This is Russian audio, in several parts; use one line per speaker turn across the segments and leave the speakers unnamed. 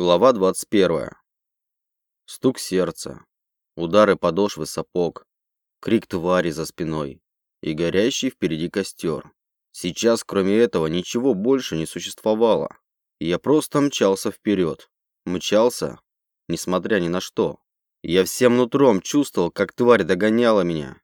Глава 21. Стук сердца, удары подошвы сапог, крик твари за спиной и горящий впереди костер. Сейчас, кроме этого, ничего больше не существовало. Я просто мчался вперед. Мчался, несмотря ни на что. Я всем нутром чувствовал, как тварь догоняла меня,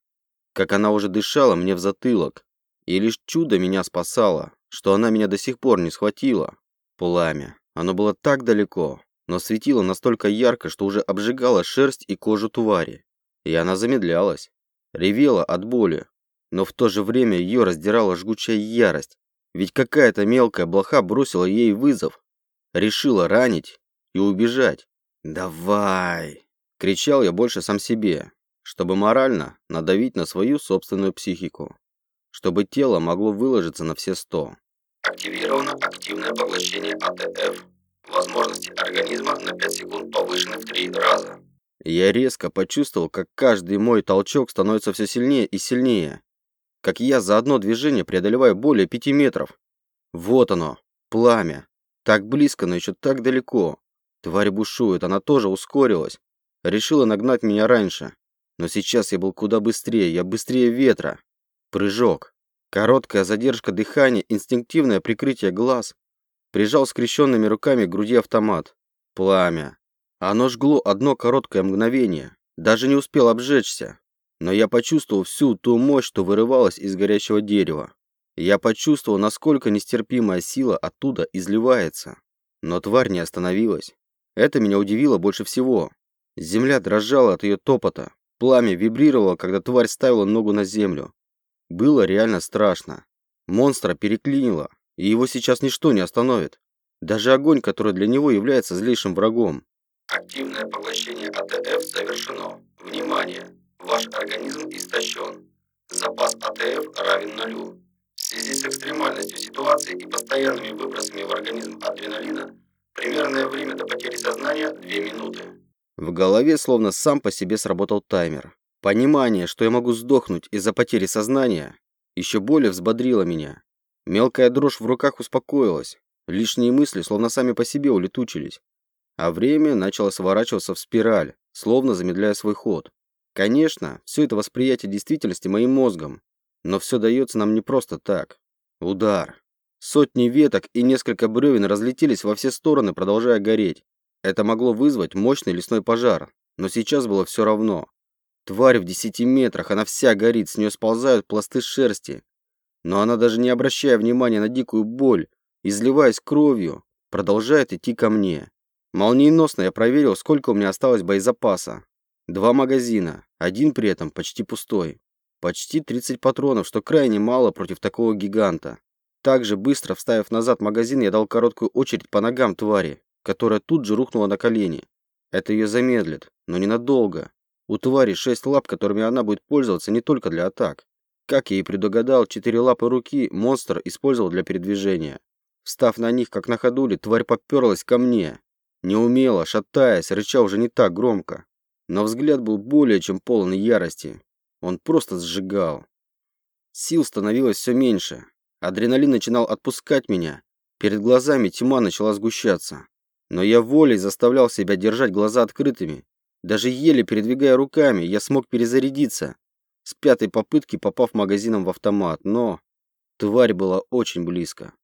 как она уже дышала мне в затылок. И лишь чудо меня спасало, что она меня до сих пор не схватила. Пламя. Оно было так далеко, но светило настолько ярко, что уже обжигало шерсть и кожу твари. И она замедлялась, ревела от боли, но в то же время ее раздирала жгучая ярость, ведь какая-то мелкая блоха бросила ей вызов, решила ранить и убежать. «Давай!» – кричал я больше сам себе, чтобы морально надавить на свою собственную психику, чтобы тело могло выложиться на все сто.
Активировано активное поглощение АТФ. Возможности организма на 5 секунд повышены в 3 раза.
Я резко почувствовал, как каждый мой толчок становится все сильнее и сильнее. Как я за одно движение преодолеваю более пяти метров. Вот оно, пламя. Так близко, но еще так далеко. Тварь бушует, она тоже ускорилась. Решила нагнать меня раньше. Но сейчас я был куда быстрее, я быстрее ветра. Прыжок. Короткая задержка дыхания, инстинктивное прикрытие глаз. Прижал скрещенными руками к груди автомат. Пламя. Оно жгло одно короткое мгновение. Даже не успел обжечься. Но я почувствовал всю ту мощь, что вырывалась из горящего дерева. Я почувствовал, насколько нестерпимая сила оттуда изливается. Но тварь не остановилась. Это меня удивило больше всего. Земля дрожала от ее топота. Пламя вибрировало, когда тварь ставила ногу на землю. Было реально страшно. Монстра переклинило, и его сейчас ничто не остановит. Даже огонь, который для него является злейшим врагом.
Активное поглощение АТФ завершено. Внимание! Ваш организм истощен. Запас АТФ равен нулю. В связи с экстремальностью ситуации и постоянными выбросами в организм адреналина, примерное время до потери сознания – 2 минуты.
В голове словно сам по себе сработал таймер. Понимание, что я могу сдохнуть из-за потери сознания, еще более взбодрило меня. Мелкая дрожь в руках успокоилась. Лишние мысли словно сами по себе улетучились. А время начало сворачиваться в спираль, словно замедляя свой ход. Конечно, все это восприятие действительности моим мозгом, но все дается нам не просто так. Удар. Сотни веток и несколько бревен разлетелись во все стороны, продолжая гореть. Это могло вызвать мощный лесной пожар, но сейчас было все равно. Тварь в десяти метрах, она вся горит, с нее сползают пласты шерсти. Но она даже не обращая внимания на дикую боль, изливаясь кровью, продолжает идти ко мне. Молниеносно я проверил, сколько у меня осталось боезапаса. Два магазина, один при этом почти пустой. Почти 30 патронов, что крайне мало против такого гиганта. Также быстро вставив назад магазин, я дал короткую очередь по ногам твари, которая тут же рухнула на колени. Это ее замедлит, но ненадолго. У твари шесть лап, которыми она будет пользоваться не только для атак. Как я и предугадал, четыре лапы руки монстр использовал для передвижения. Встав на них, как на ходуле, тварь поперлась ко мне. Неумело, шатаясь, рыча уже не так громко. Но взгляд был более чем полон ярости. Он просто сжигал. Сил становилось все меньше. Адреналин начинал отпускать меня. Перед глазами тьма начала сгущаться. Но я волей заставлял себя держать глаза открытыми даже еле передвигая руками, я смог перезарядиться, с пятой попытки попав магазином в автомат, но тварь была очень близко.